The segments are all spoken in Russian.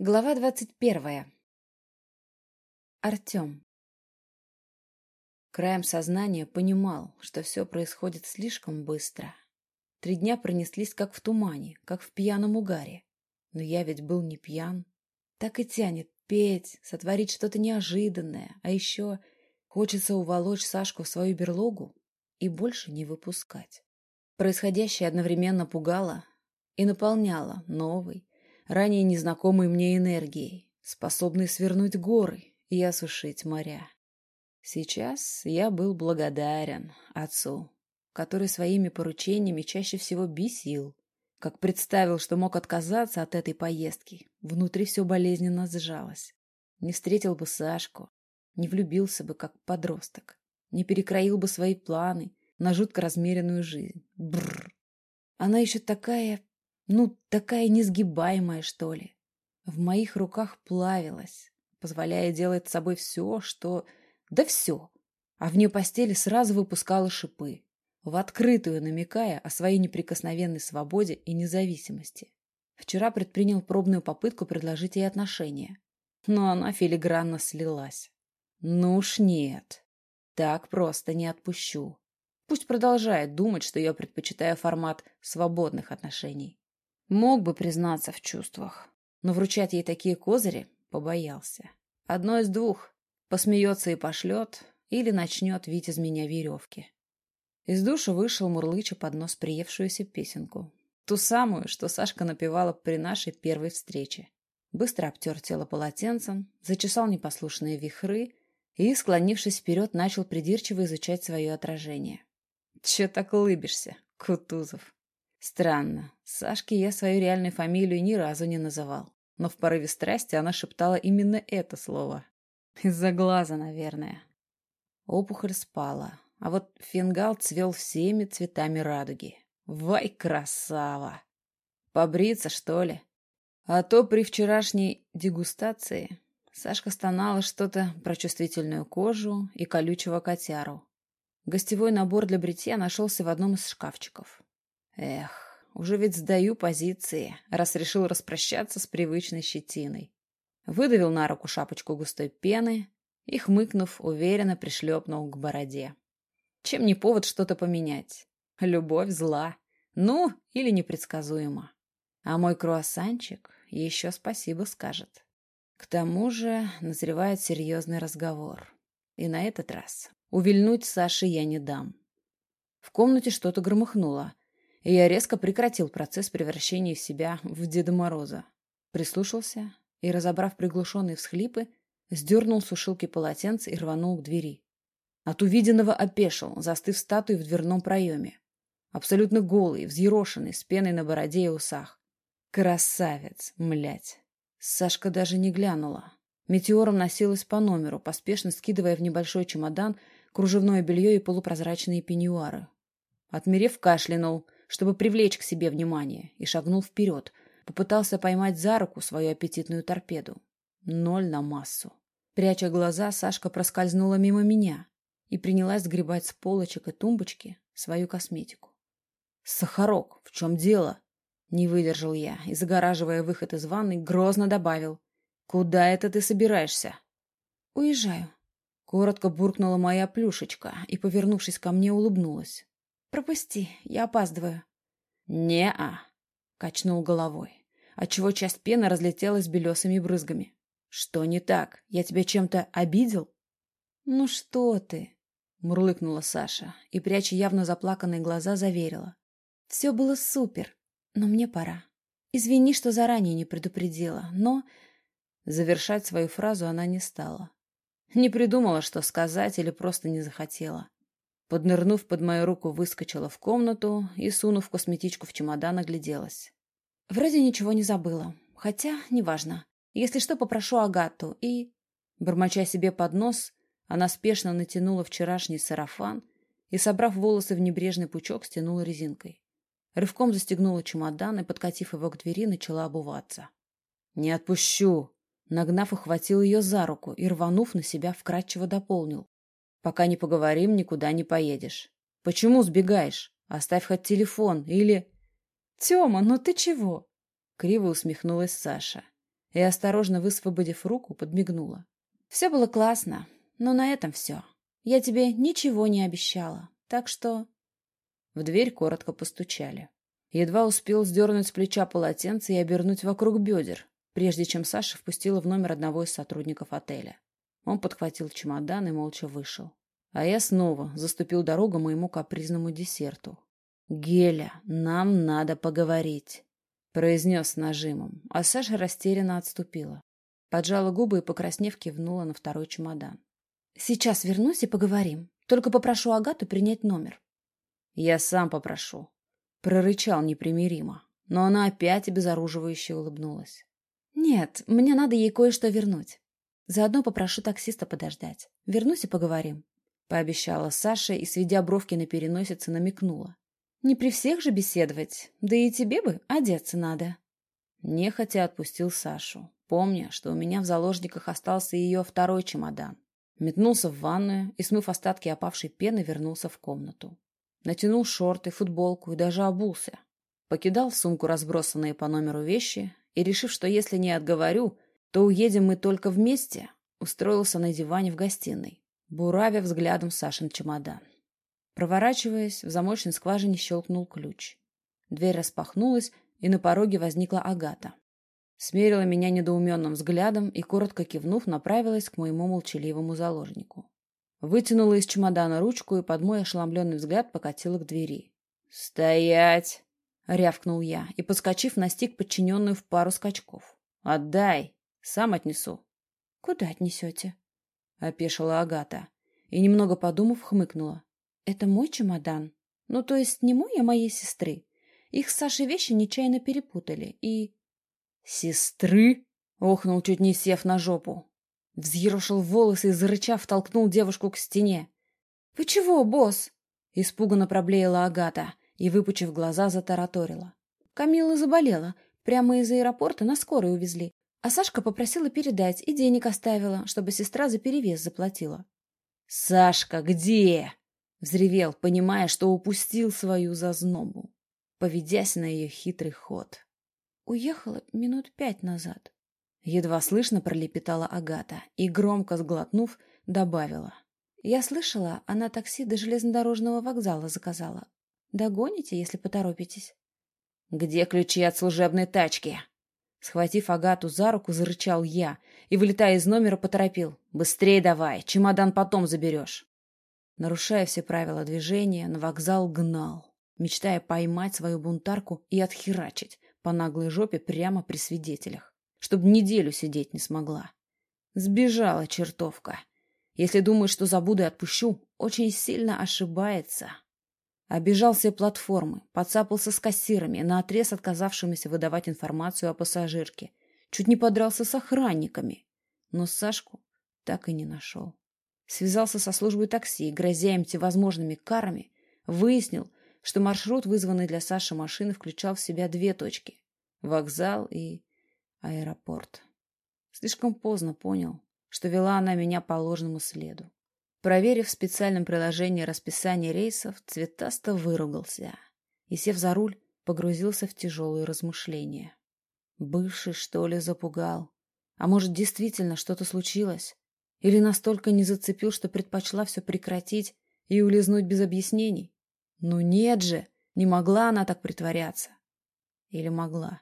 Глава двадцать первая. Артем. Краем сознания понимал, что все происходит слишком быстро. Три дня пронеслись как в тумане, как в пьяном угаре. Но я ведь был не пьян. Так и тянет петь, сотворить что-то неожиданное, а еще хочется уволочь Сашку в свою берлогу и больше не выпускать. Происходящее одновременно пугало и наполняло новой, ранее незнакомой мне энергией, способной свернуть горы и осушить моря. Сейчас я был благодарен отцу, который своими поручениями чаще всего бесил. Как представил, что мог отказаться от этой поездки, внутри все болезненно сжалось. Не встретил бы Сашку, не влюбился бы как подросток, не перекроил бы свои планы на жутко размеренную жизнь. Бррр. Она еще такая ну, такая несгибаемая, что ли. В моих руках плавилась, позволяя делать с собой все, что... Да все. А в нее постели сразу выпускала шипы, в открытую намекая о своей неприкосновенной свободе и независимости. Вчера предпринял пробную попытку предложить ей отношения, но она филигранно слилась. Ну уж нет, так просто не отпущу. Пусть продолжает думать, что я предпочитаю формат свободных отношений. Мог бы признаться в чувствах, но вручать ей такие козыри побоялся. Одно из двух. Посмеется и пошлет, или начнет вить из меня веревки. Из душа вышел мурлыча под нос приевшуюся песенку. Ту самую, что Сашка напевала при нашей первой встрече. Быстро обтер тело полотенцем, зачесал непослушные вихры и, склонившись вперед, начал придирчиво изучать свое отражение. «Че так улыбишься, Кутузов?» Странно. Сашке я свою реальную фамилию ни разу не называл. Но в порыве страсти она шептала именно это слово. Из-за глаза, наверное. Опухоль спала, а вот фингал цвел всеми цветами радуги. Вай, красава! Побриться, что ли? А то при вчерашней дегустации Сашка стонала что-то про чувствительную кожу и колючего котяру. Гостевой набор для бритья нашелся в одном из шкафчиков. Эх, уже ведь сдаю позиции, раз решил распрощаться с привычной щетиной. Выдавил на руку шапочку густой пены и, хмыкнув, уверенно пришлепнул к бороде. Чем не повод что-то поменять? Любовь зла. Ну, или непредсказуема. А мой круассанчик еще спасибо скажет. К тому же назревает серьезный разговор. И на этот раз увильнуть Саше я не дам. В комнате что-то громыхнуло, и я резко прекратил процесс превращения себя в Деда Мороза. Прислушался и, разобрав приглушенные всхлипы, сдернул сушилки полотенца и рванул к двери. От увиденного опешил, застыв статуей в дверном проеме. Абсолютно голый, взъерошенный, с пеной на бороде и усах. Красавец, млять. Сашка даже не глянула. Метеором носилась по номеру, поспешно скидывая в небольшой чемодан кружевное белье и полупрозрачные пеньюары. Отмерев, кашлянул — чтобы привлечь к себе внимание, и шагнул вперед. Попытался поймать за руку свою аппетитную торпеду. Ноль на массу. Пряча глаза, Сашка проскользнула мимо меня и принялась сгребать с полочек и тумбочки свою косметику. «Сахарок, в чем дело?» Не выдержал я и, загораживая выход из ванной, грозно добавил. «Куда это ты собираешься?» «Уезжаю», — коротко буркнула моя плюшечка и, повернувшись ко мне, улыбнулась. «Пропусти, я опаздываю». «Не-а», — качнул головой, отчего часть пены разлетелась белесыми брызгами. «Что не так? Я тебя чем-то обидел?» «Ну что ты?» — мурлыкнула Саша и, пряча явно заплаканные глаза, заверила. «Все было супер, но мне пора. Извини, что заранее не предупредила, но...» Завершать свою фразу она не стала. Не придумала, что сказать, или просто не захотела. Поднырнув под мою руку, выскочила в комнату и, сунув косметичку в чемодан, огляделась. Вроде ничего не забыла. Хотя, неважно. Если что, попрошу Агату и... Бормоча себе под нос, она спешно натянула вчерашний сарафан и, собрав волосы в небрежный пучок, стянула резинкой. Рывком застегнула чемодан и, подкатив его к двери, начала обуваться. «Не отпущу!» Нагнав, ухватил ее за руку и, рванув на себя, вкратчиво дополнил. Пока не поговорим, никуда не поедешь. Почему сбегаешь? Оставь хоть телефон или... Тёма, ну ты чего? Криво усмехнулась Саша. и, осторожно высвободив руку, подмигнула. «Все было классно, но на этом все. Я тебе ничего не обещала, так что...» В дверь коротко постучали. Едва успел сдернуть с плеча полотенце и обернуть вокруг бедер, прежде чем Саша впустила в номер одного из сотрудников отеля. Он подхватил чемодан и молча вышел. А я снова заступил дорогу моему капризному десерту. «Геля, нам надо поговорить», — произнес с нажимом, а Саша растерянно отступила. Поджала губы и, покраснев, кивнула на второй чемодан. «Сейчас вернусь и поговорим. Только попрошу Агату принять номер». «Я сам попрошу», — прорычал непримиримо, но она опять обезоруживающе улыбнулась. «Нет, мне надо ей кое-что вернуть. Заодно попрошу таксиста подождать. Вернусь и поговорим», — пообещала Саша и, сведя бровки на переносице, намекнула. Не при всех же беседовать, да и тебе бы одеться надо. Нехотя отпустил Сашу, помня, что у меня в заложниках остался ее второй чемодан. Метнулся в ванную и, смыв остатки опавшей пены, вернулся в комнату. Натянул шорты, футболку и даже обулся. Покидал в сумку разбросанные по номеру вещи и, решив, что если не отговорю, то уедем мы только вместе, устроился на диване в гостиной, буравя взглядом Сашин чемодан. Проворачиваясь, в замочной скважине щелкнул ключ. Дверь распахнулась, и на пороге возникла Агата. Смерила меня недоуменным взглядом и, коротко кивнув, направилась к моему молчаливому заложнику. Вытянула из чемодана ручку и под мой ошеломленный взгляд покатила к двери. «Стоять!» — рявкнул я и, подскочив, настиг подчиненную в пару скачков. «Отдай! Сам отнесу!» «Куда отнесете?» — опешила Агата и, немного подумав, хмыкнула. Это мой чемодан. Ну, то есть не мой, а моей сестры. Их с Сашей вещи нечаянно перепутали, и... «Сестры?» — охнул, чуть не сев на жопу. Взъерошил волосы и, зарычав, толкнул девушку к стене. «Вы чего, босс?» — испуганно проблеяла Агата и, выпучив глаза, затараторила. Камила заболела. Прямо из аэропорта на скорой увезли. А Сашка попросила передать и денег оставила, чтобы сестра за перевес заплатила. «Сашка, где?» Взревел, понимая, что упустил свою зазнобу, поведясь на ее хитрый ход. Уехала минут пять назад. Едва слышно пролепетала Агата и, громко сглотнув, добавила. Я слышала, она такси до железнодорожного вокзала заказала. Догоните, если поторопитесь. «Где ключи от служебной тачки?» Схватив Агату за руку, зарычал я и, вылетая из номера, поторопил. «Быстрее давай, чемодан потом заберешь». Нарушая все правила движения, на вокзал гнал, мечтая поймать свою бунтарку и отхерачить по наглой жопе прямо при свидетелях, чтобы неделю сидеть не смогла. Сбежала чертовка. Если думает, что забуду и отпущу, очень сильно ошибается. Обежал все платформы, подцапался с кассирами, наотрез отказавшимися выдавать информацию о пассажирке. Чуть не подрался с охранниками. Но Сашку так и не нашел. Связался со службой такси, грозя им всевозможными карами, выяснил, что маршрут, вызванный для Саши машины, включал в себя две точки — вокзал и аэропорт. Слишком поздно понял, что вела она меня по ложному следу. Проверив в специальном приложении расписание рейсов, цветасто выругался и, сев за руль, погрузился в тяжелые размышления. Бывший, что ли, запугал? А может, действительно что-то случилось? Или настолько не зацепил, что предпочла все прекратить и улизнуть без объяснений? Ну нет же, не могла она так притворяться. Или могла?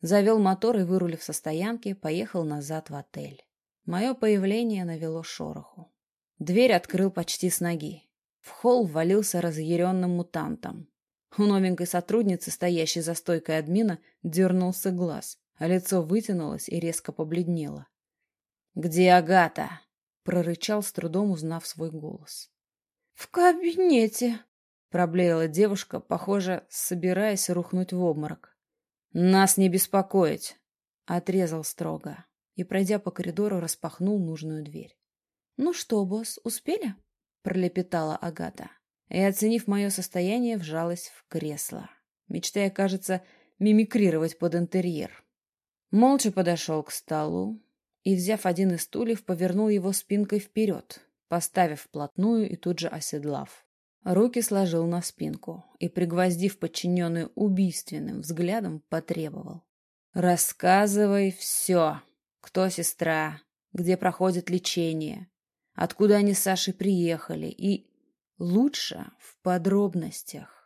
Завел мотор и, вырулив со стоянки, поехал назад в отель. Мое появление навело шороху. Дверь открыл почти с ноги. В холл ввалился разъяренным мутантом. У новенькой сотрудницы, стоящей за стойкой админа, дернулся глаз, а лицо вытянулось и резко побледнело. «Где Агата?» — прорычал, с трудом узнав свой голос. «В кабинете», — проблеяла девушка, похоже, собираясь рухнуть в обморок. «Нас не беспокоить», — отрезал строго и, пройдя по коридору, распахнул нужную дверь. «Ну что, босс, успели?» — пролепетала Агата и, оценив мое состояние, вжалась в кресло, мечтая, кажется, мимикрировать под интерьер. Молча подошел к столу, и, взяв один из стульев, повернул его спинкой вперед, поставив вплотную и тут же оседлав. Руки сложил на спинку и, пригвоздив подчиненную убийственным взглядом, потребовал. Рассказывай все. Кто сестра? Где проходит лечение? Откуда они с Сашей приехали? И лучше в подробностях.